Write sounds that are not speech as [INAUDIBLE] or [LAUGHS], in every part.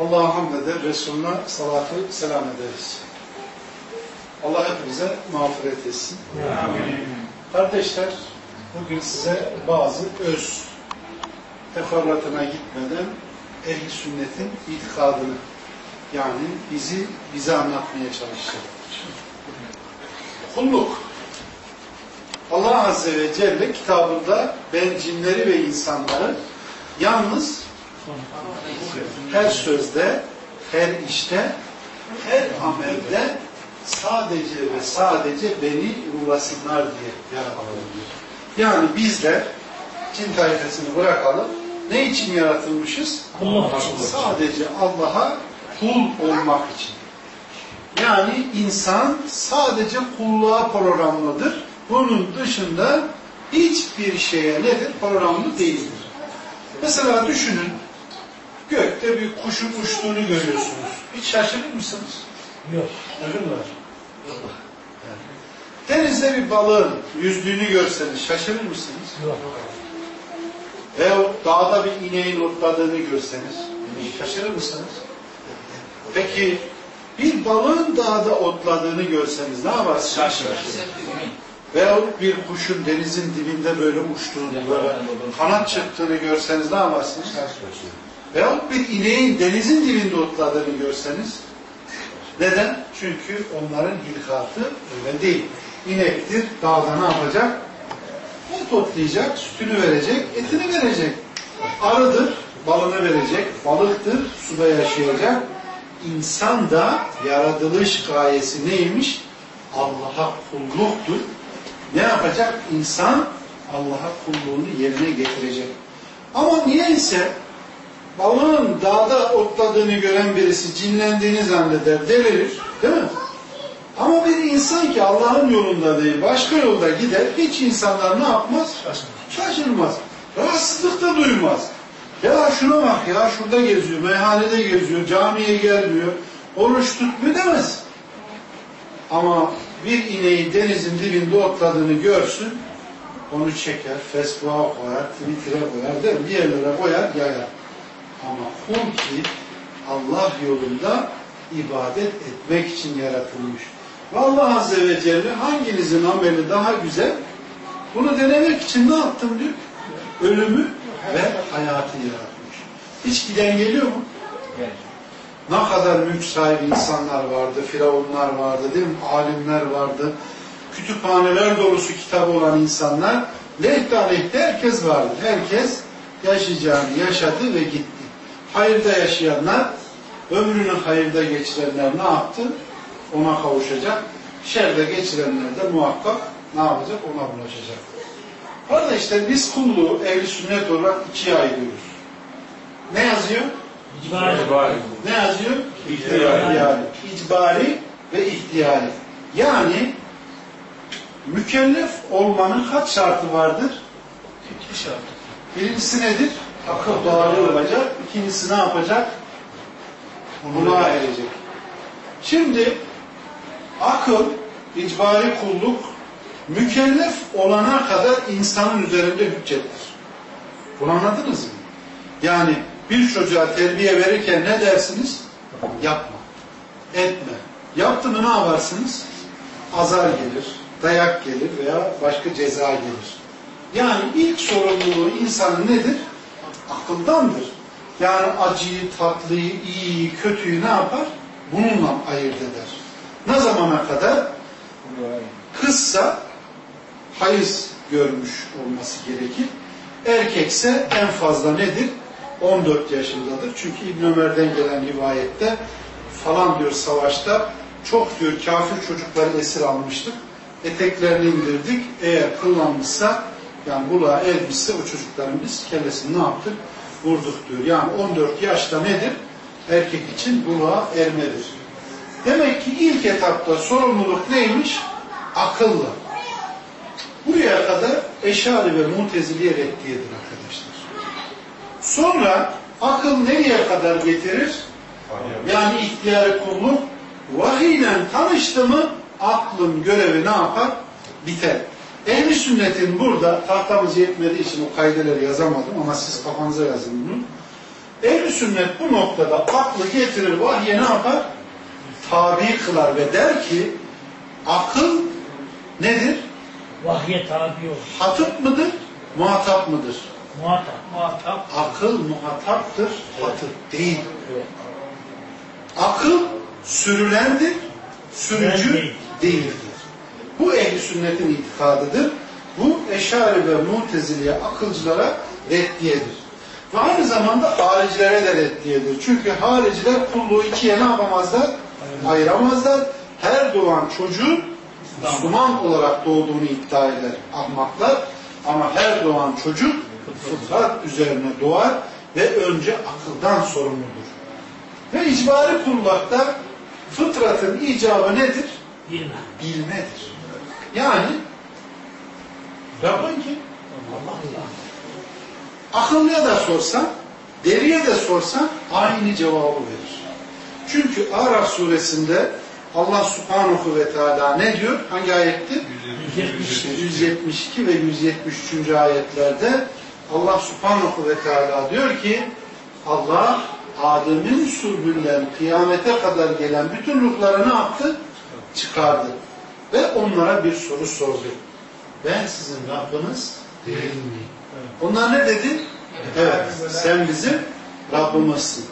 Allah'a hamd eder, Resulüne salatı selam ederiz. Allah hepimize mağfiret etsin. Amin. Kardeşler, bugün size bazı öz teferruatına gitmeden ehli sünnetin itikadını yani bizi bize anlatmaya çalışacağım. Kulluk. Allah Azze ve Celle kitabında ben cinleri ve insanları yalnız her sözde, her işte, her amelde sadece ve sadece beni uğrasınlar diye yaratalım diyor. Yani bizler cin tayfasını bırakalım. Ne için yaratılmışız? Allah Sadece Allah'a kul olmak için. Yani insan sadece kulluğa programlıdır. Bunun dışında hiçbir şeye nedir? Programlı değildir. Mesela düşünün, gökte bir kuşun uçtuğunu görüyorsunuz. Hiç şaşırır mısınız? Yok. Şaşırırlar. Denizde bir balığın yüzdüğünü görseniz şaşırır mısınız? Yok. Veyahut dağda bir ineğin otladığını görseniz şaşırır mısınız? Peki bir balığın dağda otladığını görseniz ne yaparsınız? Şaşırır. Veyahut bir kuşun denizin dibinde böyle uçtuğunu, böyle kanat çırptığını görseniz ne yaparsınız? Veyahut bir ineğin denizin dibinde otladığını görseniz neden? Çünkü onların hilkatı öyle değil. İnektir, dağda ne yapacak? Ot otlayacak, sütünü verecek, etini verecek. Arıdır, balını verecek, balıktır, suda yaşayacak. İnsan da yaratılış gayesi neymiş? Allah'a kulluktur. Ne yapacak? İnsan Allah'a kulluğunu yerine getirecek. Ama niyeyse balığın dağda otladığını gören birisi cinlendiğini zanneder, delirir. Değil mi? Ama bir insan ki Allah'ın yolunda değil, başka yolda gider, hiç insanlar ne yapmaz? Şaşırmaz. Rahatsızlık da duymaz. Ya şuna bak ya, şurada geziyor, meyhanede geziyor, camiye gelmiyor, oruç tutmuyor demez. Ama bir ineği denizin dibinde otladığını görsün, onu çeker, Facebook'a koyar, Twitter'a koyar, değil mi? bir yerlere koyar, yayar. Ama kul ki Allah yolunda ibadet etmek için yaratılmış. Ve Allah Azze ve Celle hanginizin ameli daha güzel? Bunu denemek için ne yaptım diyor? Ölümü ve hayatı yaratmış. Hiç giden geliyor mu? Ne kadar mülk sahibi insanlar vardı, firavunlar vardı, değil mi? Alimler vardı. Kütüphaneler dolusu kitabı olan insanlar, lehte aleyhte herkes vardı. Herkes yaşayacağını yaşadı ve gitti. Hayırda yaşayanlar, ömrünü hayırda geçirenler ne yaptı? Ona kavuşacak. Şerde geçirenler de muhakkak ne yapacak? Ona bulaşacak. Kardeşler biz kulluğu ehli sünnet olarak ikiye ayırıyoruz. Ne yazıyor? İcbari. Ne yazıyor? İhtiyari. İcbari ve ihtiyari. Yani mükellef olmanın kaç şartı vardır? İki şart. Birincisi nedir? Akıl doğru olacak. İkincisi ne yapacak? Buluğa erecek. Şimdi akıl, icbari kulluk mükellef olana kadar insanın üzerinde hüccettir. Bunu anladınız mı? Yani bir çocuğa terbiye verirken ne dersiniz? Yapma. Etme. Yaptı mı ne yaparsınız? Azar gelir, dayak gelir veya başka ceza gelir. Yani ilk sorumluluğu insanın nedir? Akıldandır. Yani acıyı, tatlıyı, iyiyi, kötüyü ne yapar? Bununla ayırt eder. Ne zamana kadar? Kızsa hayız görmüş olması gerekir. Erkekse en fazla nedir? 14 yaşındadır. Çünkü İbn Ömer'den gelen rivayette falan diyor savaşta çok diyor kafir çocukları esir almıştık. Eteklerini indirdik. Eğer kıllanmışsa yani buluğa ermişse o çocukların biz kellesini ne yaptık? Vurduk diyor. Yani 14 yaşta nedir? Erkek için buluğa ermedir. Demek ki ilk etapta sorumluluk neymiş? Akılla. Buraya kadar eşari ve muteziliye reddiyedir arkadaşlar. Sonra akıl nereye kadar getirir? Yani ihtiyarı kulluk vahiyle tanıştı mı aklın görevi ne yapar? Biter. Ehli sünnetin burada tahtamız yetmediği için o kaydeleri yazamadım ama siz kafanıza yazın bunu. Ehl-i sünnet bu noktada aklı getirir, vahye ne yapar? Tabi kılar ve der ki akıl nedir? Vahye tabi olur. Hatıp mıdır? Muhatap mıdır? Muhatap. Muhatap. Akıl muhataptır, hatıp değil. Akıl sürülendir, sürücü değildir. Sünnetin itikadıdır. Bu eşari ve muteziliye akılcılara reddiyedir. Ve aynı zamanda haricilere de reddiyedir. Çünkü hariciler kulluğu ikiye ne yapamazlar? Ayıramazlar. Her doğan çocuğun Müslüman olarak doğduğunu iddia eder ahmaklar. Ama her doğan çocuk fıtrat üzerine doğar ve önce akıldan sorumludur. Ve icbari kullakta fıtratın icabı nedir? Bilme. Bilmedir. Yani Rabbin kim? Allah Allah. Akıllıya da sorsan, deriye de sorsan aynı cevabı verir. Çünkü Araf suresinde Allah subhanahu ve teala ne diyor? Hangi ayetti? 170. 172 ve 173. ayetlerde Allah subhanahu ve teala diyor ki Allah Adem'in sulbünden kıyamete kadar gelen bütün ruhları ne yaptı? Çıkardı. Ve onlara bir soru sordu. Ben sizin Rabbiniz değil miyim? Onlar ne dedi? Evet, sen bizim Rabbimizsin.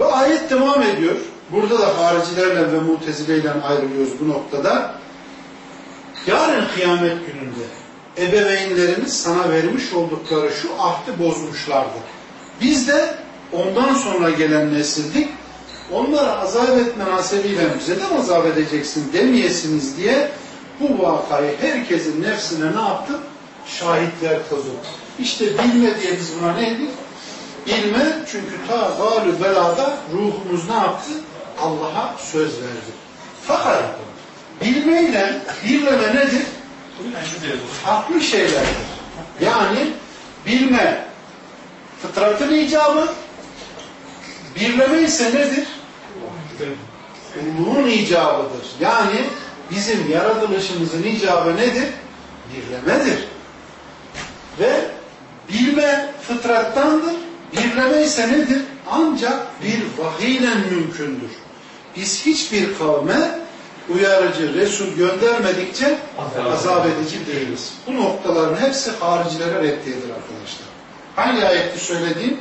Ve ayet devam ediyor. Burada da haricilerle ve mutezileyle ayrılıyoruz bu noktada. Yarın kıyamet gününde ebeveynlerimiz sana vermiş oldukları şu ahdi bozmuşlardı. Biz de ondan sonra gelen nesildik. Onları azap etme hasebiyle bize de azap edeceksin demeyesiniz diye bu vakayı herkesin nefsine ne yaptı? Şahitler kıldı. İşte bilme diye biz buna ne dedik? Bilme çünkü ta galü belada ruhumuz ne yaptı? Allah'a söz verdi. Fakat bilmeyle birleme nedir? Farklı şeylerdir. Yani bilme fıtratın icabı, birleme ise nedir? Kulluğun icabıdır. Yani bizim yaratılışımızın icabı nedir? Birlemedir. Ve bilme fıtrattandır. Birleme ise nedir? Ancak bir vahiyle mümkündür. Biz hiçbir kavme uyarıcı, Resul göndermedikçe azap edici değiliz. Bu noktaların hepsi haricilere reddiyedir arkadaşlar. Hangi ayette söylediğim?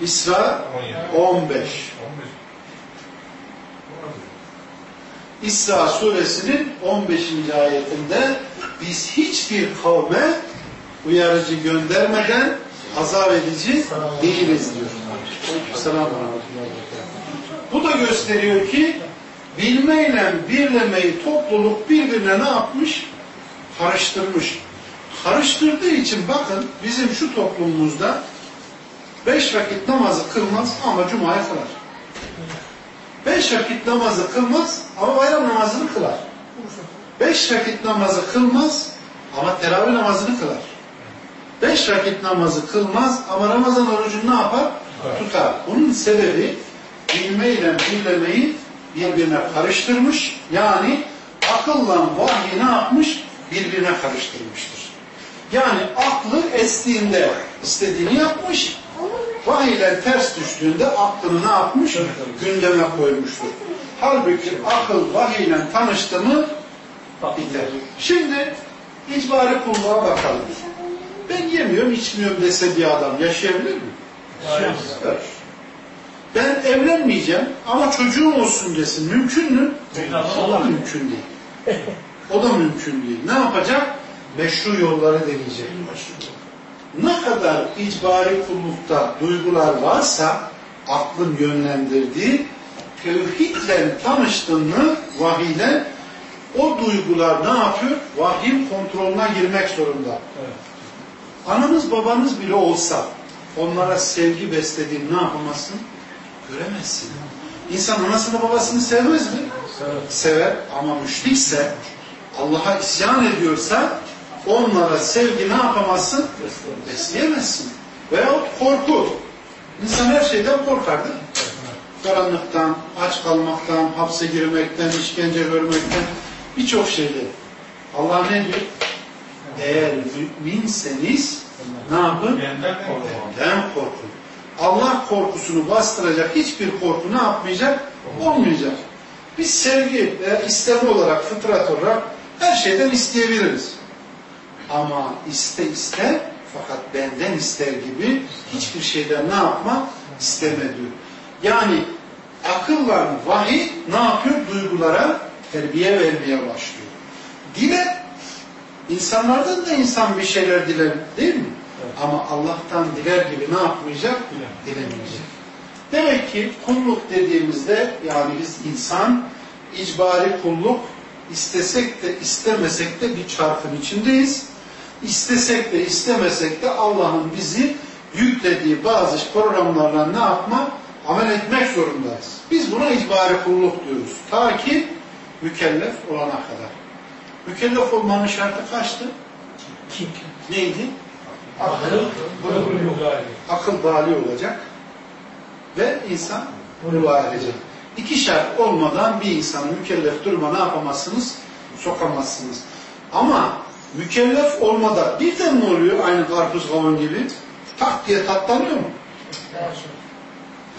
İsra 15. İsra suresinin 15. ayetinde biz hiçbir kavme uyarıcı göndermeden azap edici değiliz diyor. Selam Bu da gösteriyor ki bilmeyle birlemeyi topluluk birbirine ne yapmış? Karıştırmış. Karıştırdığı için bakın bizim şu toplumumuzda beş vakit namazı kılmaz ama Cuma'ya kılar. Beş vakit namazı kılmaz ama bayram namazını kılar. Beş vakit namazı kılmaz ama teravih namazını kılar. Beş vakit namazı kılmaz ama Ramazan orucunu ne yapar? Tutar. Bunun sebebi bilmeyle birlemeyi birbirine karıştırmış. Yani akılla vahyi ne yapmış? Birbirine karıştırmıştır. Yani aklı estiğinde istediğini yapmış. Vahiyle ters düştüğünde aklını ne yapmış? Gündeme koymuştur. Halbuki akıl vahiyle tanıştı mı biter. Şimdi icbari kulluğa bakalım. Ben yemiyorum, içmiyorum dese bir adam yaşayabilir mi? Evet. Ben evlenmeyeceğim ama çocuğum olsun desin. Mümkün mü? O da mümkün değil. O da mümkün değil. Ne yapacak? Meşru yolları deneyecek. Ne kadar icbari kullukta duygular varsa aklın yönlendirdiği tevhidle tanıştın mı vahiyle o duygular ne yapıyor? Vahyin kontrolüne girmek zorunda. Ananız babanız bile olsa onlara sevgi beslediğini ne yapamazsın? Göremezsin. İnsan anasını babasını sevmez mi? Sever ama müşrikse Allah'a isyan ediyorsa onlara sevgi ne yapamazsın? Besleyemezsin. Veyahut korku. İnsan her şeyden korkar değil mi? Karanlıktan, aç kalmaktan, hapse girmekten, işkence görmekten birçok şeyden. Allah ne diyor? Eğer müminseniz ne yapın? Benden korkun. Allah korkusunu bastıracak hiçbir korku ne yapmayacak? Olmayacak. Biz sevgi veya isteme olarak, fıtrat olarak her şeyden isteyebiliriz. Ama iste iste fakat benden ister gibi hiçbir şeyden ne yapma? İsteme diyor. Yani akılla vahiy ne yapıyor? Duygulara terbiye vermeye başlıyor. Dile insanlardan da insan bir şeyler diler değil mi? Ama Allah'tan diler gibi ne yapmayacak? Dilemeyecek. Demek ki kulluk dediğimizde yani biz insan icbari kulluk istesek de istemesek de bir çarkın içindeyiz. İstesek de istemesek de Allah'ın bizi yüklediği bazı programlarla ne yapma? Amel etmek zorundayız. Biz buna icbari kulluk diyoruz. Ta ki mükellef olana kadar. Mükellef olmanın şartı kaçtı? Kim? Neydi? Akıl, akıl bali olacak ve insan buluğa erecek. İki şart olmadan bir insanı mükellef duruma ne yapamazsınız? Sokamazsınız. Ama mükellef olmadan birden mi oluyor aynı karpuz kavun gibi? Tak diye tatlanıyor mu?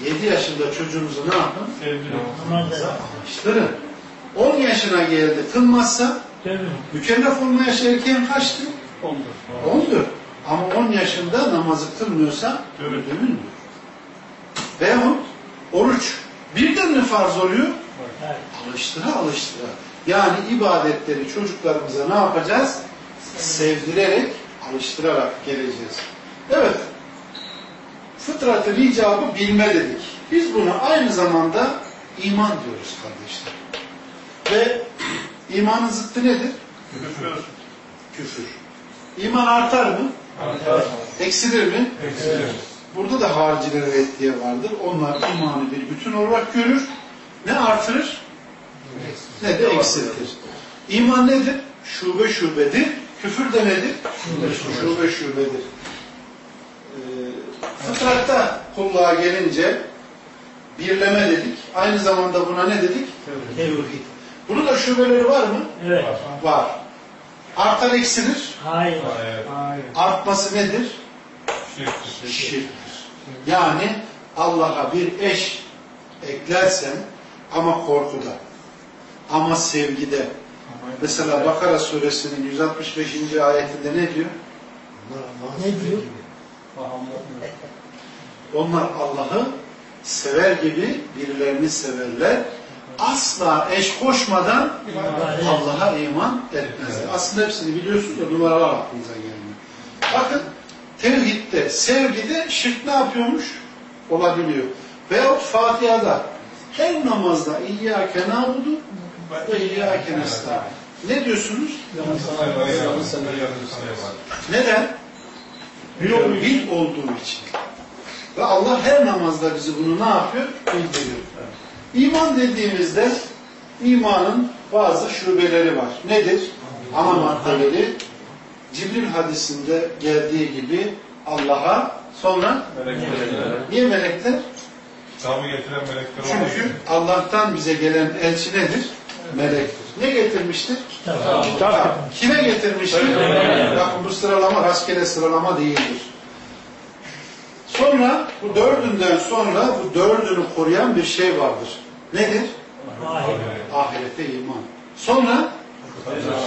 7 yaşında çocuğunuzu ne yapın? Alıştırın. 10 yaşına geldi kılmazsa dövün. mükellef olma yaşı erkeğin kaçtı? 14. Ama 10 yaşında namazı kılmıyorsa dövün diyor. Veyahut oruç birden mi farz oluyor? Evet. Alıştıra alıştıra. Yani ibadetleri çocuklarımıza ne yapacağız? Sevdirerek, alıştırarak geleceğiz. Evet. Fıtratı icabı bilme dedik. Biz buna aynı zamanda iman diyoruz kardeşler. Ve imanın zıttı nedir? Küfür. İman artar mı? Eksilir mi? Burada da hariciler reddiye vardır. Onlar imanı bir bütün olarak görür. Ne artırır? Ne de eksiltir. İman nedir? Şube şubedir. Küfür de nedir? Şube şubedir. Ee, fıtratta kulluğa gelince birleme dedik. Aynı zamanda buna ne dedik? Tevhid. Bunun da şubeleri var mı? Evet. Var. Artar eksilir. Hayır. Artması nedir? Şirktir. Yani Allah'a bir eş eklersen ama korkuda, ama sevgide. Mesela Bakara suresinin 165. ayetinde ne diyor? Ne diyor? Onlar Allah'ı sever gibi birilerini severler. Asla eş koşmadan Allah'a iman etmezler. Aslında hepsini biliyorsunuz da numaralar aklınıza gelmiyor. Bakın tevhidde, sevgide şirk ne yapıyormuş? Olabiliyor. Veyahut Fatiha'da her namazda İyyâke nâbudu ve İyyâke nesta'in. Ne diyorsunuz? Neden? Tevhid olduğu için. Ve Allah her namazda bizi bunu ne yapıyor? Bildiriyor. İman dediğimizde imanın bazı şubeleri var. Nedir? Ana maddeleri Cibril hadisinde geldiği gibi Allah'a sonra niye melekler? Kitabı getiren melekler Çünkü Allah'tan bize gelen elçi nedir? Melektir. Ne getirmiştir? Kitap. Kime getirmiştir? Bakın bu sıralama rastgele sıralama değildir. Sonra bu dördünden sonra bu dördünü koruyan bir şey vardır. Nedir? Hayır. Ahirette iman. Sonra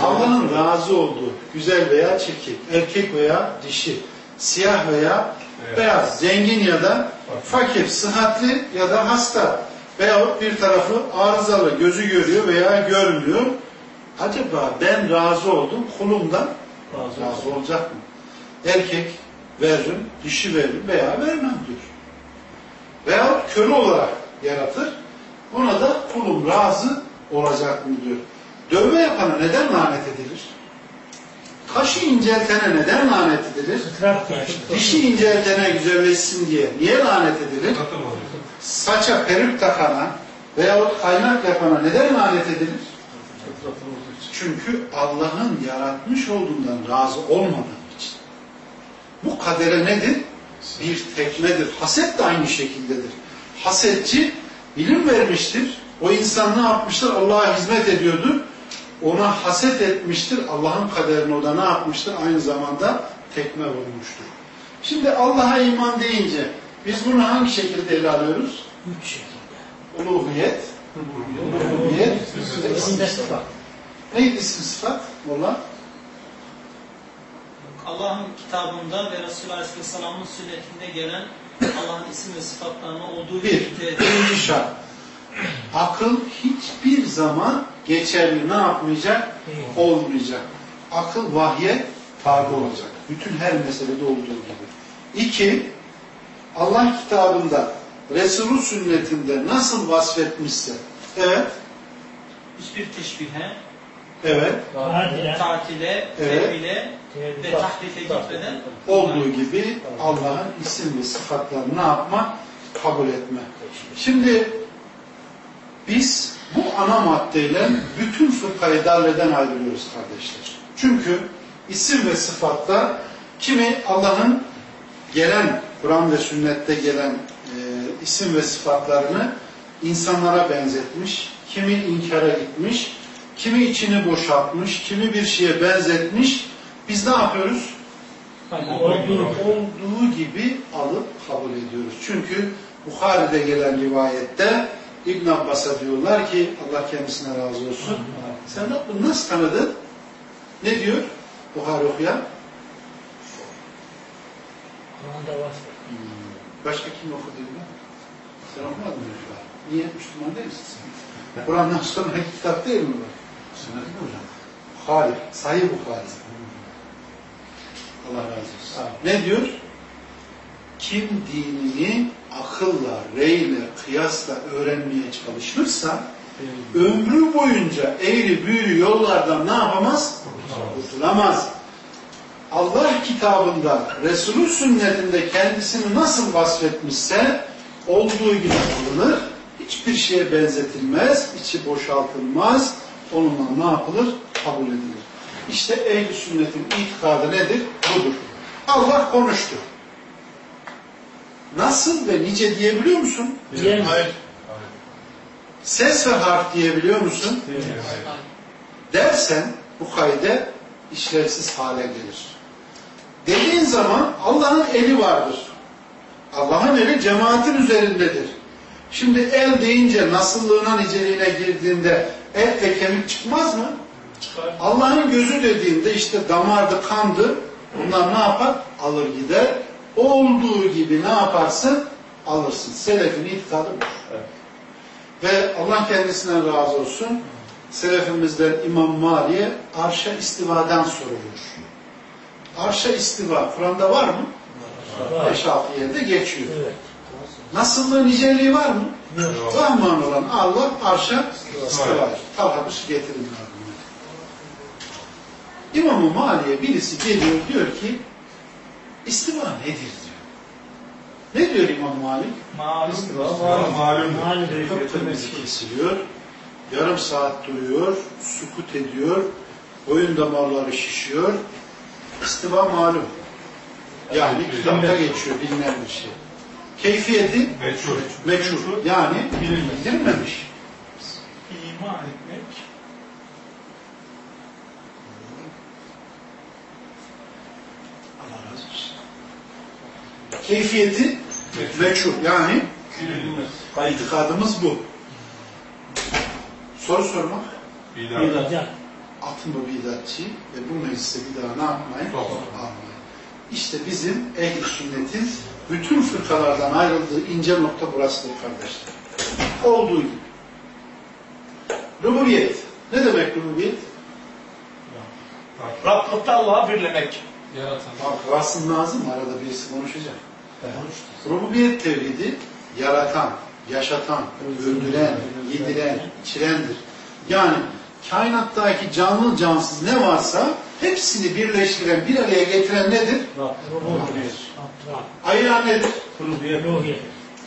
Allah'ın razı olduğu güzel veya çirkin, erkek veya dişi, siyah veya beyaz, zengin ya da fakir, sıhhatli ya da hasta veyahut bir tarafı arızalı, gözü görüyor veya görmüyor. Acaba ben razı oldum, kulumdan razı olacak mı? Erkek veririm, dişi veririm veya vermem diyor. Veyahut köle olarak yaratır. Ona da kulum razı olacak mı diyor. Dövme yapana neden lanet edilir? Kaşı inceltene neden lanet edilir? Dişi inceltene güzelleşsin diye niye lanet edilir? Saça peruk takana veyahut kaynak yapana neden lanet edilir? Çünkü Allah'ın yaratmış olduğundan razı olmadığı için. Bu kadere nedir? Bir tekmedir. Haset de aynı şekildedir. Hasetçi ilim vermiştir. O insan ne yapmıştır? Allah'a hizmet ediyordu. Ona haset etmiştir. Allah'ın kaderini o da ne yapmıştır? Aynı zamanda tekme vurmuştur. Şimdi Allah'a iman deyince Biz bunu hangi şekilde ele alıyoruz? Üç şekilde. Uluhiyet, uluhiyet, ve isim sıfat. Neydi isim sıfat? Molla? Allah'ın kitabında ve Resulü Aleyhisselam'ın sünnetinde gelen Allah'ın isim ve sıfatlarına olduğu Bir, birinci şart. Akıl hiçbir zaman geçerli ne yapmayacak? Olmayacak. Akıl vahye tabi olacak. Bütün her meselede olduğu gibi. İki, Allah kitabında, Resulü sünnetinde nasıl vasfetmişse, evet, hiçbir teşbihe, evet, Tadilen. tatile, Evet. tevhile ve tahrife gitmeden olduğu gibi Allah'ın isim ve sıfatlarını ne yapma? Kabul etme. Şimdi biz bu ana maddeyle bütün fırkayı darleden ayrılıyoruz kardeşler. Çünkü isim ve sıfatlar kimi Allah'ın gelen Kur'an ve sünnette gelen e, isim ve sıfatlarını insanlara benzetmiş, kimi inkara gitmiş, kimi içini boşaltmış, kimi bir şeye benzetmiş. Biz ne yapıyoruz? Olduğu olduğu gibi alıp kabul ediyoruz. Çünkü Bukhari'de gelen rivayette İbn Abbas'a diyorlar ki Allah kendisine razı olsun. Sen bunu nasıl tanıdın? Ne diyor? Bukhari okuyan. Kur'an'da var. Başka kim okudu mu? Sen okumadın mı? şu an? Niye? Müslüman değil misin sen? Kur'an'dan sonra [LAUGHS] kitap değil mi bu? Sünnet mi hocam? Bukhari. Sahih Bukhari. Allah razı olsun. Ne diyor? Kim dinini akılla, reyle, kıyasla öğrenmeye çalışırsa ömrü boyunca eğri büğrü yollardan ne yapamaz? Kurtulamaz. Allah kitabında, Resulü sünnetinde kendisini nasıl vasfetmişse olduğu gibi kılınır. Hiçbir şeye benzetilmez, içi boşaltılmaz. Onunla ne yapılır? Kabul edilir. İşte ehl sünnetin itikadı nedir? Budur. Allah konuştu. Nasıl ve nice diyebiliyor musun? Diyemez. Hayır. Ses ve harf diyebiliyor musun? Dersen bu kayde işlevsiz hale gelir. Dediğin zaman Allah'ın eli vardır. Allah'ın eli cemaatin üzerindedir. Şimdi el deyince nasıllığına niceliğine girdiğinde et ve kemik çıkmaz mı? Allah'ın gözü dediğinde işte damardı, kandı. Bunlar ne yapar? Alır gider. Olduğu gibi ne yaparsın? Alırsın. Selefin itikadı bu. Ve Allah kendisine razı olsun. Selefimizden İmam Mali'ye arşa istivadan sorulur. Arşa istiva Kur'an'da var mı? Var. 5-6 yerde geçiyor. Evet. Nasıllığı niceliği var mı? Yok. Rahman olan Allah arşa istiva. Bir şey getirin. İmam-ı Mali'ye birisi geliyor diyor ki istiva nedir diyor. Ne diyor İmam Malik? malum Malum. Malum. Kıpkırmızı kesiliyor. Yarım saat duruyor. Sukut ediyor. Boyun damarları şişiyor. İstiva malum. Yani kitapta geçiyor bilinen bir şey. Keyfiyeti Meçhul. meçhul. Yani bilinmemiş. iman etmek, Allah razı olsun. Keyfiyeti meçhul. Yani itikadımız bu. Soru sormak. Bidat. Bidat. atın bu bidatçı ve bu meclise bir daha ne yapmayın? Almayın. İşte bizim ehl sünnetin bütün fırkalardan ayrıldığı ince nokta burasıdır kardeşler. Olduğu gibi. Rububiyet. Ne demek rububiyet? Rabblikte Allah'ı birlemek. Bak Rasim lazım mı? arada birisi konuşacak. Rububiyet tevhidi yaratan, yaşatan, öldüren, yediren, içirendir. Yani kainattaki canlı cansız ne varsa hepsini birleştiren, bir araya getiren nedir? Ayıran nedir?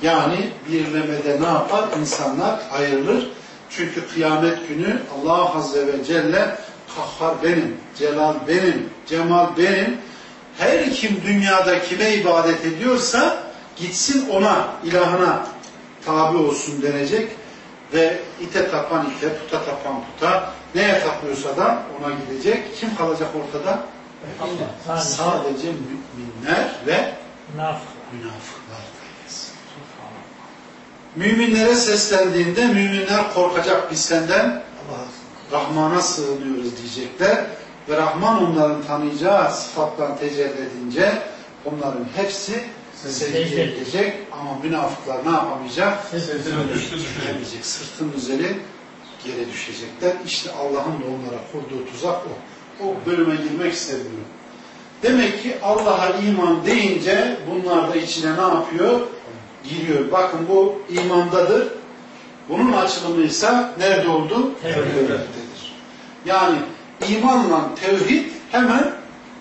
Yani birlemede ne yapar? İnsanlar ayrılır. Çünkü kıyamet günü Allah Azze ve Celle kahhar benim, celal benim, cemal benim. Her kim dünyada kime ibadet ediyorsa gitsin ona, ilahına tabi olsun denecek. Ve ite tapan ite, puta tapan puta, neye tapıyorsa da ona gidecek. Kim kalacak ortada? Sadece Sadece müminler ve münafık. münafıklar müminlere seslendiğinde müminler korkacak biz senden Rahman'a sığınıyoruz diyecekler. Ve Rahman onların tanıyacağı sıfattan tecelli edince onların hepsi secde edecek ama münafıklar ne yapamayacak? Sesini düştü düşecek. Düşemeyecek. Sırtın üzeri geri düşecekler. İşte Allah'ın da onlara kurduğu tuzak o. O bölüme girmek istemiyorum. Demek ki Allah'a iman deyince bunlar da içine ne yapıyor? Giriyor. Bakın bu imandadır. Bunun açılımı ise nerede oldu? Tevhiddedir. Yani imanla tevhid hemen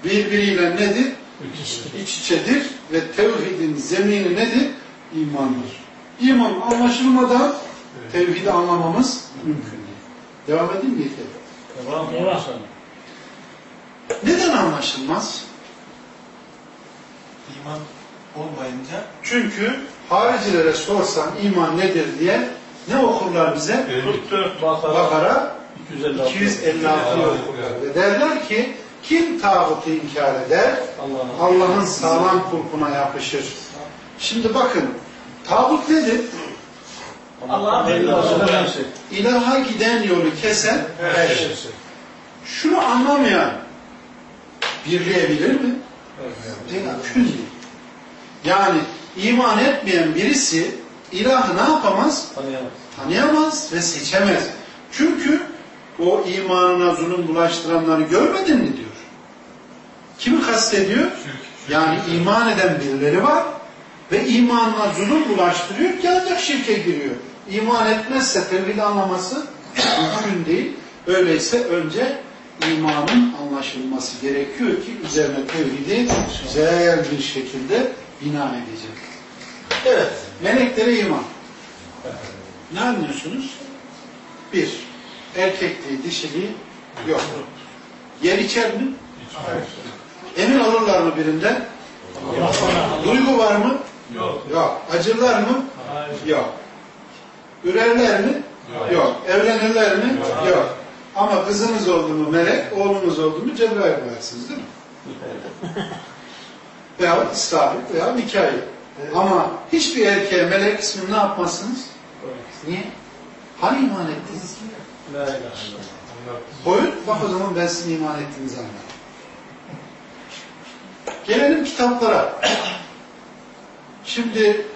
birbiriyle nedir? İç içedir ve tevhidin zemini nedir? İmandır. İman anlaşılmadan tevhidi anlamamız mümkün değil. Devam edeyim mi? Yeter. Devam. Neden anlaşılmaz? İman olmayınca Çünkü haricilere sorsan iman nedir diye ne okurlar bize? Elli. Bakara 256 okurlar. Ve derler ki kim tağutu inkar eder? Allah'ın sağlam kulpuna yapışır. Şimdi bakın tağut nedir? Allah'a. İlaha giden yolu kesen her şey. Şunu anlamayan birleyebilir mi? Mümkün değil. Yani iman etmeyen birisi ilahı ne yapamaz? Tanıyamaz ve seçemez. Çünkü o imanına zulüm bulaştıranları görmedin mi diyor. Kastediyor? Yani iman eden birileri var ve imanına zulüm bulaştırıyor ki şirke giriyor. İman etmezse tevhid anlaması mümkün değil. Öyleyse önce imanın anlaşılması gerekiyor ki üzerine tevhidi güzel bir şekilde bina edecek. Evet, meleklere iman. Ne anlıyorsunuz? Bir, erkekliği, dişiliği yok. Yer içer mi? Emin olurlar mı birinden? Duygu var mı? Yok. Yok. Acırlar mı? Yok. Ürerler mi? Yok. Evlenirler mi? Yok. Ama kızınız oldu mu melek, oğlunuz oldu mu Cebrail koyarsınız değil mi? veya İsrafil veya Mikail. Ama hiçbir erkeğe melek ismini ne yapmazsınız? Niye? Hani iman ettiniz? Koyun, bak o zaman ben sizin iman ettiğinizi anlarım. Gelelim kitaplara. Şimdi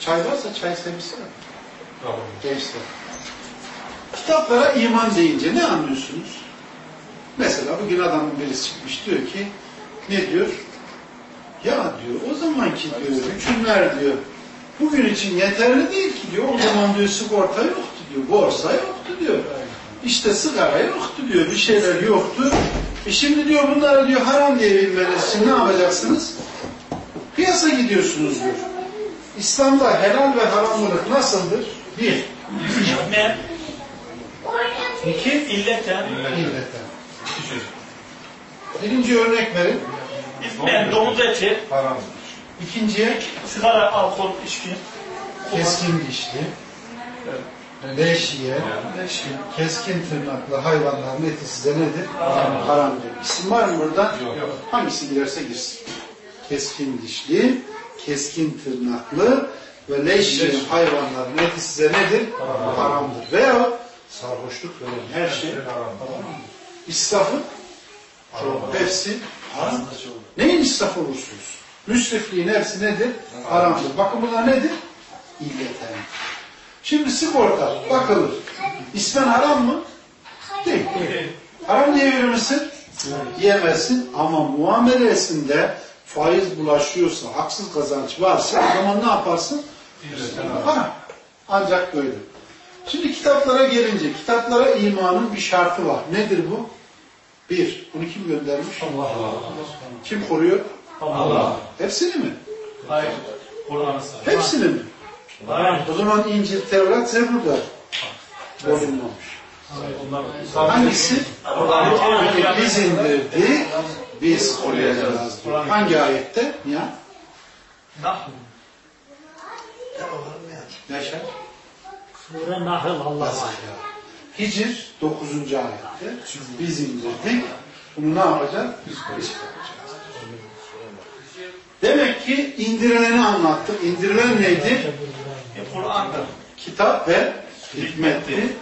çay varsa çay sevmişsene Tamam. gençler. Kitaplara iman deyince ne anlıyorsunuz? Mesela bugün adamın birisi çıkmış diyor ki ne diyor? Ya diyor o zamanki diyor hükümler diyor bugün için yeterli değil ki diyor. O zaman diyor sigorta yoktu diyor. Borsa yoktu diyor. İşte sigara yoktu diyor. Bir şeyler yoktu. E şimdi diyor bunları diyor haram diye bilmeniz için ne yapacaksınız? Piyasa gidiyorsunuz diyor. İslam'da helal ve haramlılık nasıldır? Bir. İlme, İki. illeten, İlleten. Birinci örnek verin. domuz eti, Haram. İkinciye sigara, alkol, içki. keskin dişli, leş yiyen, keskin tırnaklı hayvanların eti size nedir? Haramdır. İsim var mı burada? Yok. Hangisi girerse girsin. Keskin dişli, keskin tırnaklı ve leş yiyen hayvanların eti size nedir? Haramdır. Veya sarhoşluk veren her şey İsrafın hepsi haram. Neyin israf olursunuz? Müsrifliğin hepsi nedir? Haramdır. Bakın bunlar nedir? İlleten. Şimdi sigorta bakılır. İsmen haram mı? Değil. Haram diye verir misin? Yiyemezsin ama muamelesinde faiz bulaşıyorsa, haksız kazanç varsa o zaman ne yaparsın? Haram. Ancak böyle. Şimdi kitaplara gelince, kitaplara imanın bir şartı var. Nedir bu? Bir, bunu kim göndermiş? Allah. Kim koruyor? Allah. Hepsini mi? Hayır. Kur'an'ı. Hepsini mi? Hayır. O zaman İncil, Tevrat, Zebur'da bozulmamış. Hangisi? Biz indirdik, biz koruyacağız diyor. Hangi ayette? Ya? Yaşar? Sure Nahl Allah. Hicr 9. ayette biz indirdik. Bunu ne yapacağız? Biz koruyacağız. Demek ki indirileni anlattık. İndirilen neydi? Kur'an vardı. kitap ve hikmetti.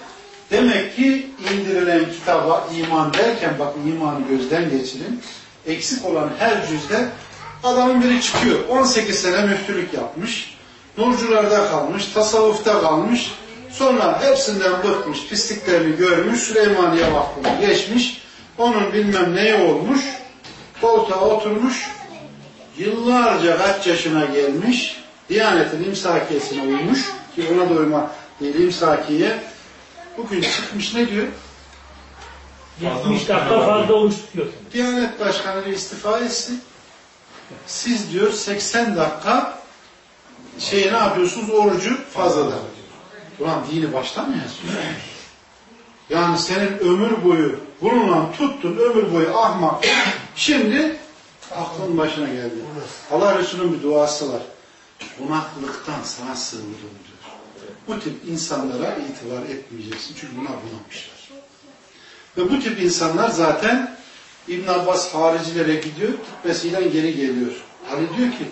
Demek ki indirilen kitaba iman derken bakın imanı gözden geçirin. Eksik olan her cüzde adamın biri çıkıyor. 18 sene müftülük yapmış. Nurcularda kalmış, tasavvufta kalmış. Sonra hepsinden bıkmış, pisliklerini görmüş, Süleymaniye Vakfı'na geçmiş. Onun bilmem neye olmuş, koltuğa oturmuş, yıllarca kaç yaşına gelmiş, Diyanet'in imsakiyesine uymuş ki ona da uyma değil imsakiye. Bugün çıkmış ne diyor? 70 dakika fazla oruç tutuyorsun. Diyanet Başkanı istifa etsin. Siz diyor 80 dakika şeyi ne yapıyorsunuz? Orucu fazladan. Ulan dini baştan mı yazıyorsun? Yani senin ömür boyu bulunan tuttun ömür boyu ahmak. Şimdi aklın başına geldi. Allah Resulü'nün bir duası var. Bunaklıktan sana sığınırım diyor. Bu tip insanlara itibar etmeyeceksin. Çünkü buna bunamışlar. Ve bu tip insanlar zaten İbn Abbas haricilere gidiyor, gitmesiyle geri geliyor. Ali diyor ki,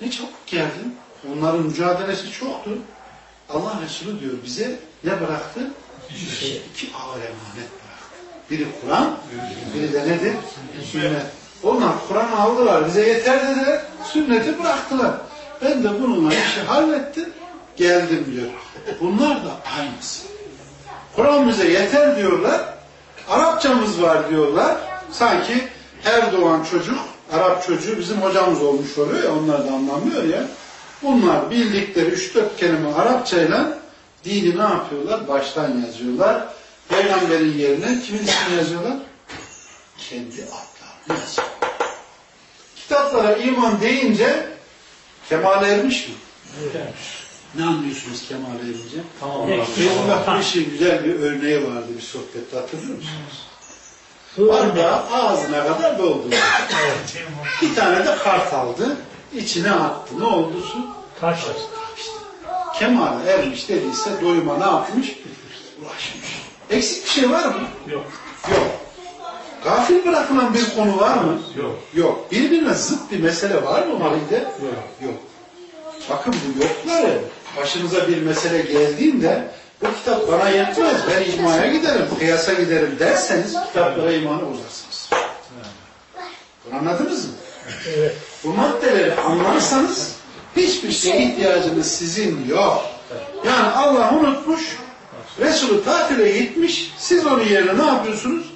ne çabuk geldin. Onların mücadelesi çoktu. Allah Resulü diyor bize ne bıraktı? İki ağır emanet bıraktı. Biri Kur'an, biri de nedir? Sünnet. Onlar Kur'an'ı aldılar, bize yeter dediler, sünneti bıraktılar. Ben de bununla işi hallettim, geldim diyor. Bunlar da aynısı. Kur'an bize yeter diyorlar, Arapçamız var diyorlar. Sanki her doğan çocuk, Arap çocuğu bizim hocamız olmuş oluyor ya, onlar da anlamıyor ya. Bunlar bildikleri 3-4 kelime Arapçayla dini ne yapıyorlar? Baştan yazıyorlar. Peygamberin yerine kimin ismini yazıyorlar? Kendi adlarını yazıyorlar. Kitaplara iman deyince kemale ermiş mi? Ne anlıyorsunuz kemale erince? Resulullah bu işin güzel bir örneği vardı bir sohbette hatırlıyor musunuz? Bardağı ağzına kadar doldurdu. Bir tane de kart aldı. içine attı. Ne oldu su? Taş. Kemale ermiş dediyse doyuma ne yapmış? Ulaşmış. Eksik bir şey var mı? Yok. Yok. Gafil bırakılan bir konu var mı? Yok. Yok. Birbirine zıt bir mesele var mı Mahide? Yok. Yok. Bakın bu yoklar ya. Başınıza bir mesele geldiğinde bu kitap bana yetmez. Ben icmaya giderim, kıyasa giderim derseniz kitaplara imanı bozarsınız. Bunu anladınız mı? Evet. Bu maddeleri anlarsanız hiçbir şeye ihtiyacınız sizin yok. Yani Allah unutmuş, Resulü tatile gitmiş, siz onun yerine ne yapıyorsunuz?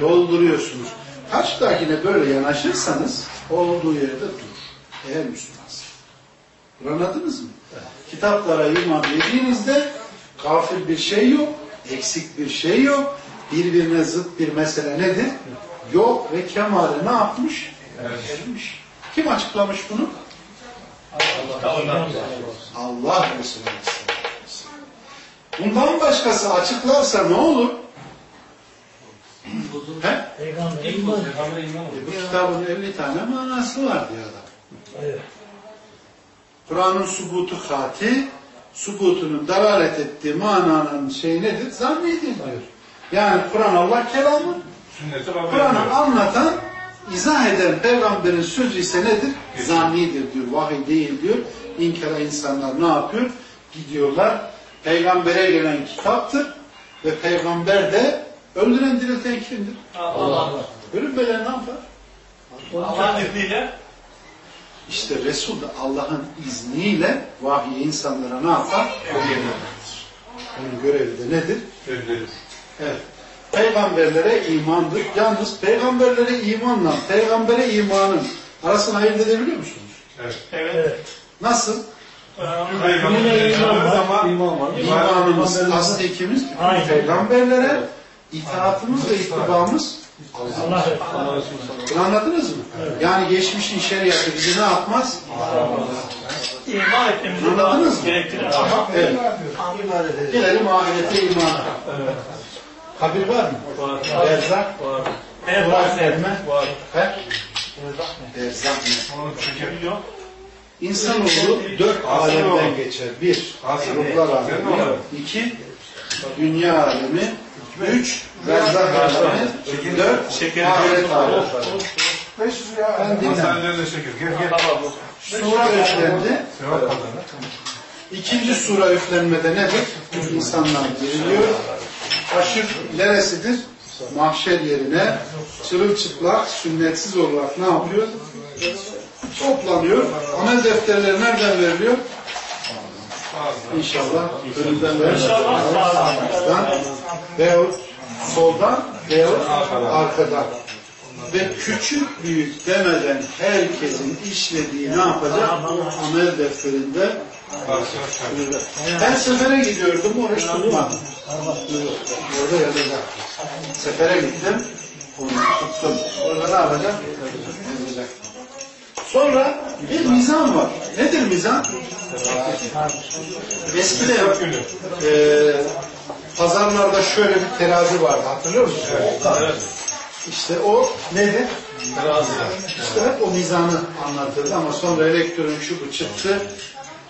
Dolduruyorsunuz. Karşıdakine böyle yanaşırsanız olduğu yerde dur. Eğer Müslümansın. Bunu anladınız mı? Kitaplara iman dediğinizde gafil bir şey yok, eksik bir şey yok, birbirine zıt bir mesele nedir? Yok ve kemale ne yapmış? Ermiş. Kim açıklamış bunu? Allah Resulü Aleyhisselam. Bundan başkası açıklarsa ne olur? He? Peygamber iman. E bu kitabın 50 tane manası var diyor adam. Evet. Kur'an'ın subutu hati, subutunun dalalet ettiği mananın şey nedir? Zannidir diyor. Yani Kur'an Allah kelamı, Kur'an'ı anlatan, izah eden peygamberin sözü ise nedir? Zannidir diyor, vahiy değil diyor. İnkara insanlar ne yapıyor? Gidiyorlar, peygambere gelen kitaptır ve peygamber de öldüren dirilten kimdir? Allah. Ölüm böyle ne yapar? Allah'ın izniyle İşte Resul de Allah'ın izniyle vahiy insanlara ne yapar? Onun görevi de nedir? Evlilik. Evet. Peygamberlere imandır. Yalnız peygamberlere imanla peygambere imanın arasını ayırt edebiliyor musunuz? Evet. Evet. Nasıl? Yine iman var. Ama İmanımız asli ikimiz Aynen. peygamberlere itaatımız ve ittibamız Allah Bunu anladınız mı? Yani geçmişin şeriatı bizi ne yapmaz? iman etmemizi Anladınız mı? gerektirir Evet. Gelelim ahirete imana. Kabir var mı? var. Erzak. Var. Evet, verme. var. He? Erzak onu çekelim. Yok. İnsanoğlu dört alemden geçer. Bir, ruhlar alemi. iki, dünya alemi. Üç, berzak alemi. Dört, Şeker. ahiret alemi. Ben Hasan dinle. üzerinde şeker. Gel gel. Sura üflendi. İkinci sura üflenmede nedir? İnsanlar diriliyor. Aşır neresidir? Mahşer yerine çırılçıplak, sünnetsiz olarak ne yapıyor? Toplanıyor. Amel defterleri nereden veriliyor? İnşallah önümden veriliyor. Sağdan veyahut soldan veyahut arkadan. Ve küçük büyük demeden herkesin işlediği ne yapacak? Bu amel defterinde ben sefere gidiyordum, oruç tutmadım. Orada yazacak. Sefere gittim, oruç tuttum. Orada ne yapacak? Yazacak. Sonra bir mizan var. Nedir mizan? Eskiden e, pazarlarda şöyle bir terazi vardı hatırlıyor musun? İşte o nedir? İşte hep o mizanı anlatırdı ama sonra elektron şu bu çıktı.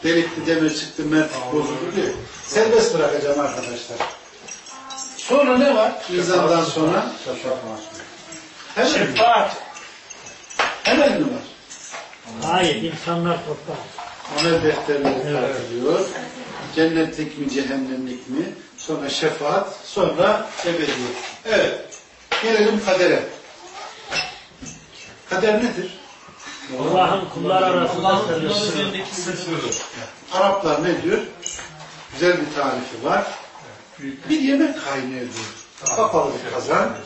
Delikli demir çıktı, mertlik bozuldu diye. Serbest bırakacağım arkadaşlar. Sonra ne var? Mizandan sonra? Şefaat. Hemen mi var? Hayır, insanlar toplar. Amel defterleri tartılıyor. Cennetlik mi, cehennemlik mi? Sonra şefaat, sonra ebediyet. Evet. Gelelim kadere. Kader nedir? Allah'ın kullar arasında Allah'ın kulları sırrısı. üzerindeki sırrı. Araplar ne diyor? Güzel bir tarifi var. Bir yemek kaynıyor diyor. Kapalı bir kazan.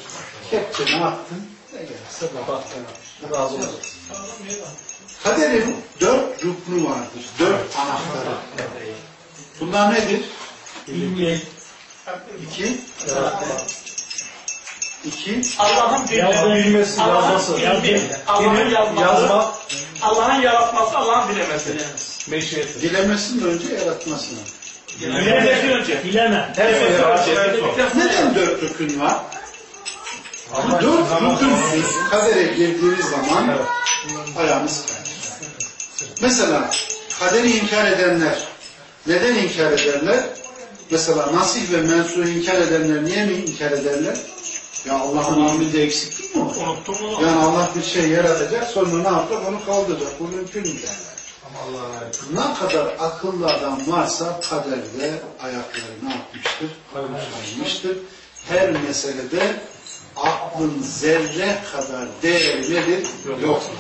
Kepçeni attın. Ne gelirse baktan Razı olsun. Kaderin dört ruknu vardır. Dört anahtarı. Bunlar nedir? İlmi, İki. İki. Allah'ın bilmesi. yazması. Allah'ın yazması. Yazma. Allah'ın yaratması, Allah'ın dilemesi. Meşiyeti. Dilemesinden önce yaratmasına. Dilemesi önce. bileme. Her şey. Neden dört rükün var? Bu dört rükünsüz kadere girdiğiniz zaman ayağınız kayar. Mesela kaderi inkar edenler neden inkar ederler? Mesela nasih ve mensuğu inkar edenler niye mi inkar ederler? Ya Allah'ın ilminde eksiklik mi var? Unuttum mu? Yani Allah bir şey yaratacak sonra ne yapacak onu kaldıracak. Bu mümkün değil derler. Ne kadar akıllı adam varsa kaderde ayakları ne yapmıştır? Kaymıştır. Her meselede aklın zerre kadar değeri nedir? Yoktur.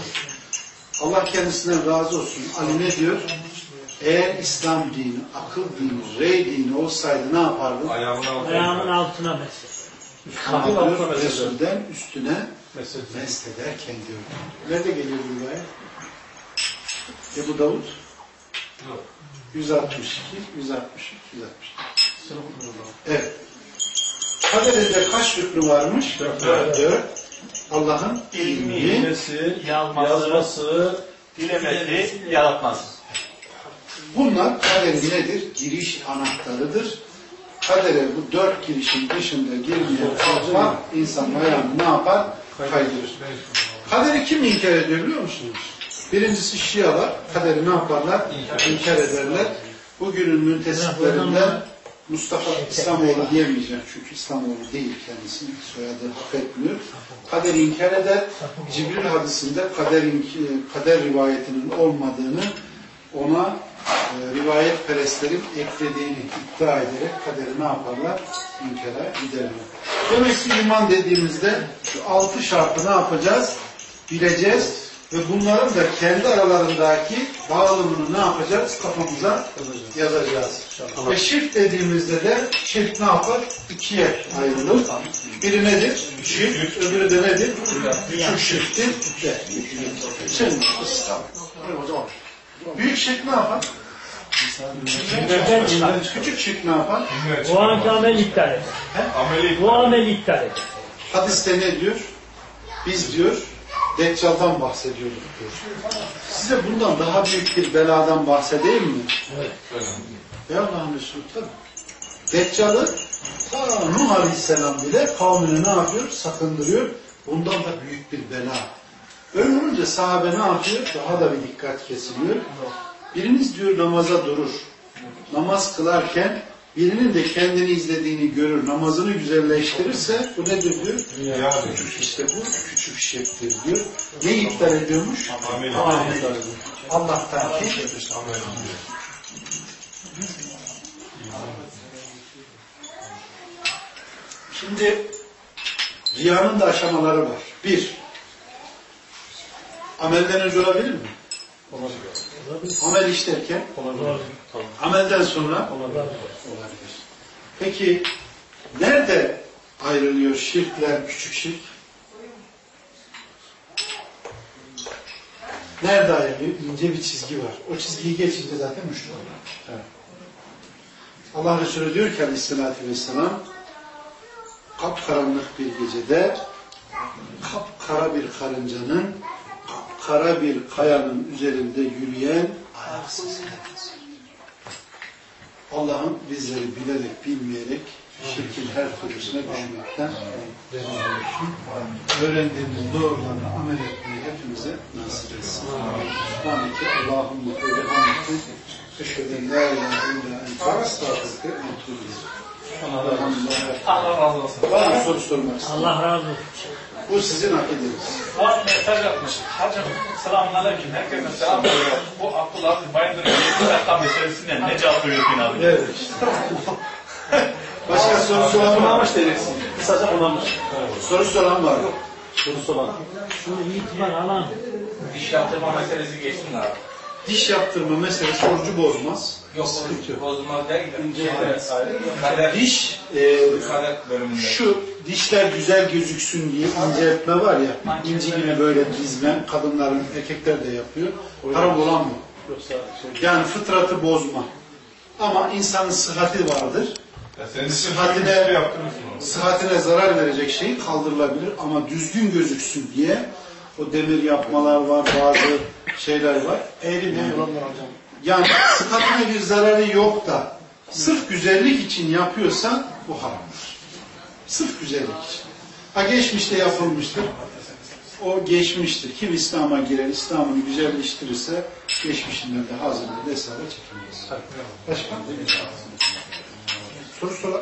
Allah kendisinden razı olsun. Ali ne diyor? Eğer İslam dini, akıl dini, rey dini olsaydı ne yapardı? Ayağımın altına. Ayağının altına yapıyor? Resul'den üstüne Mesajı. mest ederken diyor. Nerede geliyor bu rivayet? Ebu Davud? 162, 163, 162. Evet. Kaderinde kaç rüknü varmış? Dört. Allah'ın İlmi, Bilmesi, Yazması. Dilemesi, yaratması. bunlar kaderin nedir? Giriş anahtarıdır. Kadere bu dört girişin dışında girmeye kalkmak insanın ayağını ne yapar? Kaydırır. Kaderi kim inkar ediyor biliyor musunuz? Birincisi Şialar. Kaderi ne yaparlar? İnkar ederler. Bugünün müntesiplerinden Mustafa İslamoğlu diyemeyeceğim çünkü İslamoğlu değil kendisi soyadı hak etmiyor. Kaderi inkar eder. Cibril hadisinde kader, kader rivayetinin olmadığını ona e, rivayet perestlerin eklediğini iddia ederek kaderi ne yaparlar? İnkara giderler. Demek ki iman dediğimizde şu altı şartı ne yapacağız? Bileceğiz ve bunların da kendi aralarındaki bağlamını ne yapacağız? Kafamıza yazacağız. Ve şirk dediğimizde de şirk ne yapar? İkiye ayrılır. Biri nedir? Şirk, öbürü de nedir? Küçük şirktir. Şimdi, İslam. Büyük şirk ne yapar? Şirkten çıkar. Küçük şirk ne yapar? O anki amel iptal eder. O amel iptal eder. Hadiste ne diyor? Biz diyor, Deccal'dan bahsediyorduk diyor. Size bundan daha büyük bir beladan bahsedeyim mi? Evet. Ya Allah'ın Resulü tabii. Deccal'ı ta Nuh Aleyhisselam bile kavmini ne yapıyor? Sakındırıyor. Bundan da büyük bir bela. Öyle olunca sahabe ne yapıyor? Daha da bir dikkat kesiliyor. Biriniz diyor namaza durur. Namaz kılarken birinin de kendini izlediğini görür, namazını güzelleştirirse bu nedir diyor? Küçük işte bu küçük şirktir diyor. Ne iptal ediyormuş? Amel. Allah'tan ki Şimdi riyanın da aşamaları var. Bir, amelden önce olabilir mi? Amel işlerken, amelden sonra olabilir. Peki nerede ayrılıyor şirkler, küçük şirk? Nerede ayrılıyor? İnce bir çizgi var. O çizgiyi geçince zaten müşteri olur. Evet. Allah Resulü diyor ki aleyhissalatü vesselam kapkaranlık bir gecede kapkara bir karıncanın kapkara bir kayanın üzerinde yürüyen ayaksız. Allah'ım bizleri bilerek, bilmeyerek şirkin her türlüsüne düşmekten öğrendiğimiz doğrularla amel etmeyi hepimize nasip etsin. Subhaneke Allahümme öyle hamdü eşheden la ilahe illa ente estağfurke Allah razı olsun. Bana soru sormak istiyorum. Allah razı olsun. Bu sizin akideniz. Fuat mesaj atmış. Hacım selamun aleyküm. Herkese selam veriyor. Bu Abdullah Aziz Bayındır'ın 7 dakika meselesinden ne cevap veriyorsun abi? Evet. Başka soru soran var mı? diyeceksin. Kısaca bunamış. Soru soran var mı? Sorusu olan. Şunu itibar alan. Diş yaptırma meselesi geçsin abi. Diş yaptırma meselesi orucu bozmaz. Yok, Sıkıntı yok. bozulmaz değil de. Şeyde, kader, Diş, e, kader bölümünde. şu dişler güzel gözüksün diye inceltme var ya, inci gibi böyle dizme, kadınların, erkekler de yapıyor. Haram olan bu. Yani fıtratı bozma. Ama insanın sıhhati vardır. Ya Sıhhatine- şey. Sıhhatine zarar verecek şey kaldırılabilir ama düzgün gözüksün diye o demir yapmalar var, bazı şeyler var. Eğrilmiyor. Yani sıhhatine bir zararı yok da sırf güzellik için yapıyorsa bu haramdır. Sırf güzellik için. Ha geçmişte yapılmıştır. O geçmiştir. Kim İslam'a girer, İslam'ını güzelleştirirse geçmişinden de hazırlığı vesaire çekilmez. Başka? Soru sorar.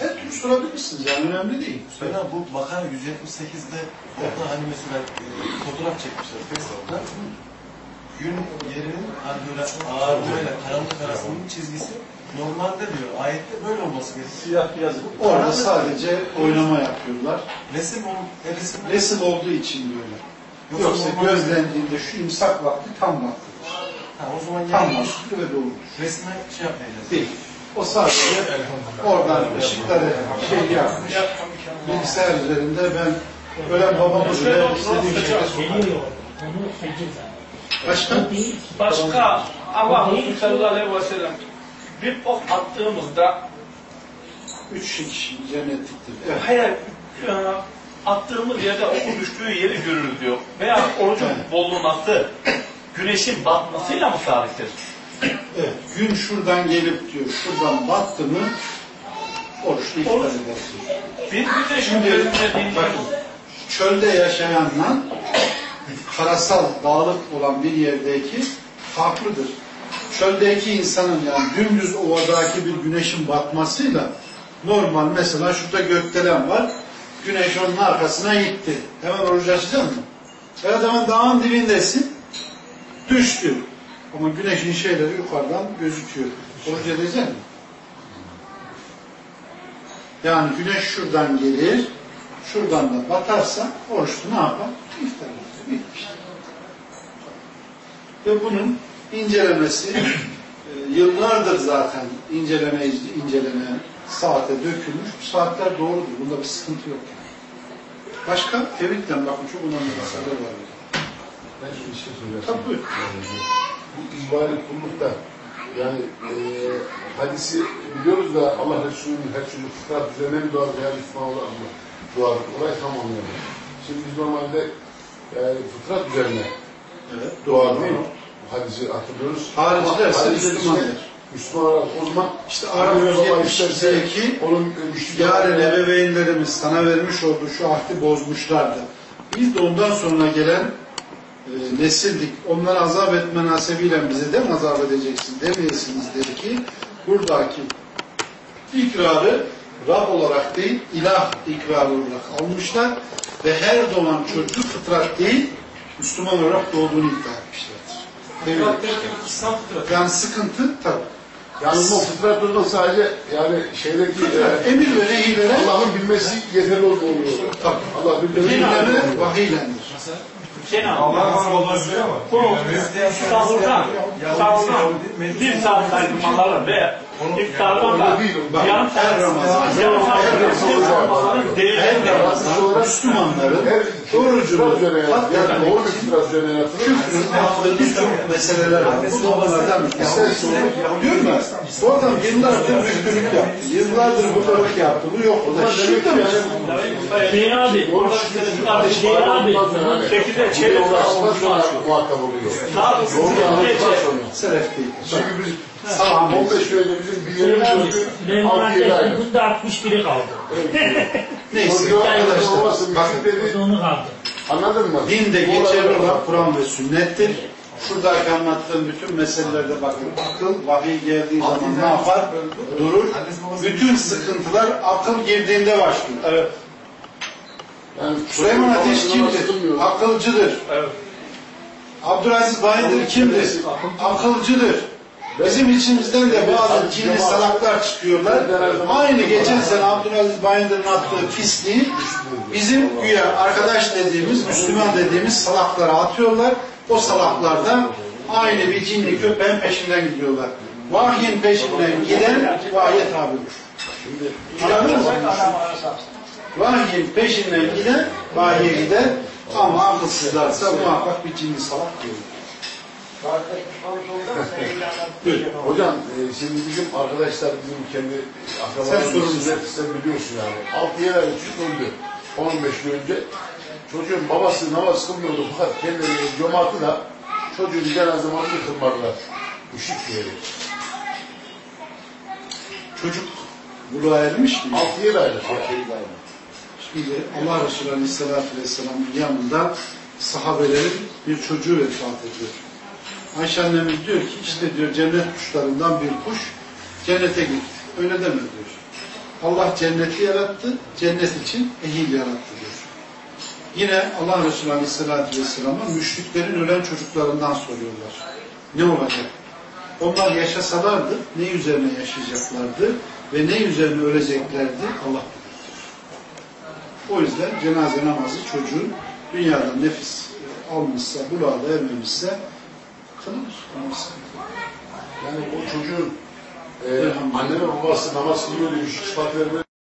Evet, soru sorabilirsiniz. Yani önemli değil. Sonra bu Bakara 178'de orada hani mesela e, fotoğraf çekmişler Facebook'ta. Gün yerinin hani böyle ağırlığıyla karanlık arasının çizgisi normalde diyor. Ayette böyle olması gerekiyor. Siyah yazık. Orada sadece oynama yapıyorlar. Resim ol, e, resim, Resim olduğu için böyle. Yoksa Yoksa normal- gözlendiğinde şu imsak vakti tam vaktidir. Ha, o zaman Tam yani vakti ve doğru. resme şey yapmayacağız. Değil. O sadece oradan ışıkları şey yapmış. Bilgisayar üzerinde ben ölen babamı bile istediğim şeyde sekiz. Başka? Başka Allah sallallahu aleyhi ve sellem bir ok attığımızda Üç kişi cennetliktir. Evet. hayır e, attığımız yerde okun düştüğü yeri görürüz diyor. Veya orucun Evet. bozulması güneşin batmasıyla mı sabittir? Evet. Gün şuradan gelip diyor, şuradan battı mı oruçlu iftar edersin. Bir, bir de Şimdi bakın çölde yaşayanla karasal dağlık olan bir yerdeki farklıdır. Çöldeki insanın yani dümdüz ovadaki bir güneşin batmasıyla normal mesela şurada gökdelen var. Güneş onun arkasına gitti. Hemen oruç açacak mı? Veya hemen dağın dibindesin. Düştü. Ama güneşin şeyleri yukarıdan gözüküyor. Oruç edecek mi? Yani güneş şuradan gelir, şuradan da batarsa oruçlu ne yapar? İftar eder. Bitmiştir. Ve bunun incelemesi e, yıllardır zaten incelene incelene saate dökülmüş. Bu saatler doğrudur. Bunda bir sıkıntı yok. Yani. Başka? Tebrikten bakın çok önemli meseleler var. Ben bir şey söyleyeceğim. Tabii. Bu izbari kullukta yani e, hadisi biliyoruz da Allah Resulü'nün her çocuk fıtrat üzerine mi doğar veya Müslüman olur ama doğar. Olay tam anlayalım. Şimdi biz normalde yani fıtrat üzerine Evet. Doğru. değil mi? Hadisi hatırlıyoruz. Hariciler ise Ama hadisler Müslüman. o zaman İşte Arap 172'deki onun güçlü Yarın ebeveynlerimiz sana vermiş olduğu şu ahdi bozmuşlardı. Biz de ondan sonra gelen e, nesildik. Onları azap etmen hasebiyle bize de mi azap edeceksin demeyesiniz dedi ki buradaki ikrarı Rab olarak değil ilah ikrarı olarak almışlar ve her doğan çocuk fıtrat değil Müslüman olarak doğduğunu iddia etmişlerdir. Değil mi? İslam fıtratı. Yani sıkıntı tabii. Yalnız bu fıtrat durumda sadece yani şeydeki e, Emir ve nehirlere Allah'ın bilmesi yeterli oluyor. Tabii. Allah bilmesi emirlere vahiylendir. Biliyor mu? Bu sahurdan, sahurdan bir saat ayrılmaları ve iftardan da yarım saat, Her Ramazan, yarım saat ayrılmaların değerli. Müslümanların her orucunu Yani doğru bir yaratılır. küfrün altında birçok meseleler var. Bu konulardan bir tanesi. Diyor mu? Oradan yıllardır müftülük yaptı. Yıllardır hukuk yaptı. Bu yok. O da şimdi mi? Abi, Hüseyin abi, şekilde çevir Ondan sonra muhatap oluyor. Doğru gece sonra. Selef değil. Çünkü biz salam 15 gün önce bizim bir yerimiz 6-7 ay. üniversitede 61'i kaldı. [LAUGHS] Neyse Çocuğu arkadaşlar olmasın. Bakın Bakın. Onu kaldı. Anladın mı? Dinde geçerli olan Kur'an ve sünnettir. Şuradaki anlattığım bütün meselelerde bakın akıl vahiy geldiği zaman ne yapar? Durur. Bütün sıkıntılar akıl girdiğinde başlıyor. Evet. Yani Süleyman Ateş kimdir? Akılcıdır. Evet. Abdülaziz Bayındır kimdir? Akılcıdır. Bizim içimizden de bazı cinli salaklar çıkıyorlar. Aynı geçen sene Abdülaziz Bayındır'ın attığı pisliği bizim güya arkadaş dediğimiz, Müslüman dediğimiz salaklara atıyorlar. O salaklar da aynı bir cinli köpeğin peşinden gidiyorlar. Vahyin peşinden giden vahye tabidir. Anladınız mı? Vahyin peşinden giden vahye gider ama akılsızlarsa muhakkak bir cinli salak diyorlar. Hocam e, şimdi bizim arkadaşlar bizim kendi akrabalarımız sen biliyorsun yani. 6 7 ay çocuk öldü. 15 gün önce. Çocuğun babası namaz kılmıyordu fakat kendileri cemaati da çocuğun cenaze namazını kılmadılar. Işık diyerek. Çocuk buluğa ermiş mi? 6-7 aylık. Şimdi Allah Resulü Aleyhisselatü Vesselam'ın yanında sahabelerin bir çocuğu vefat ediyor. Ayşe annemiz diyor ki işte diyor cennet kuşlarından bir kuş cennete gitti. Öyle deme diyor. Allah cenneti yarattı, cennet için ehil yarattı diyor. Yine Allah Resulü Aleyhisselatü Vesselam'a müşriklerin ölen çocuklarından soruyorlar. Ne olacak? Onlar yaşasalardı ne üzerine yaşayacaklardı ve ne üzerine öleceklerdi Allah bilir. O yüzden cenaze namazı çocuğun dünyadan nefis almışsa, buluğa da ermemişse kılınır. Yani o çocuğun e, anne ve babası namaz kılıyor diye bir sıfat vermeli.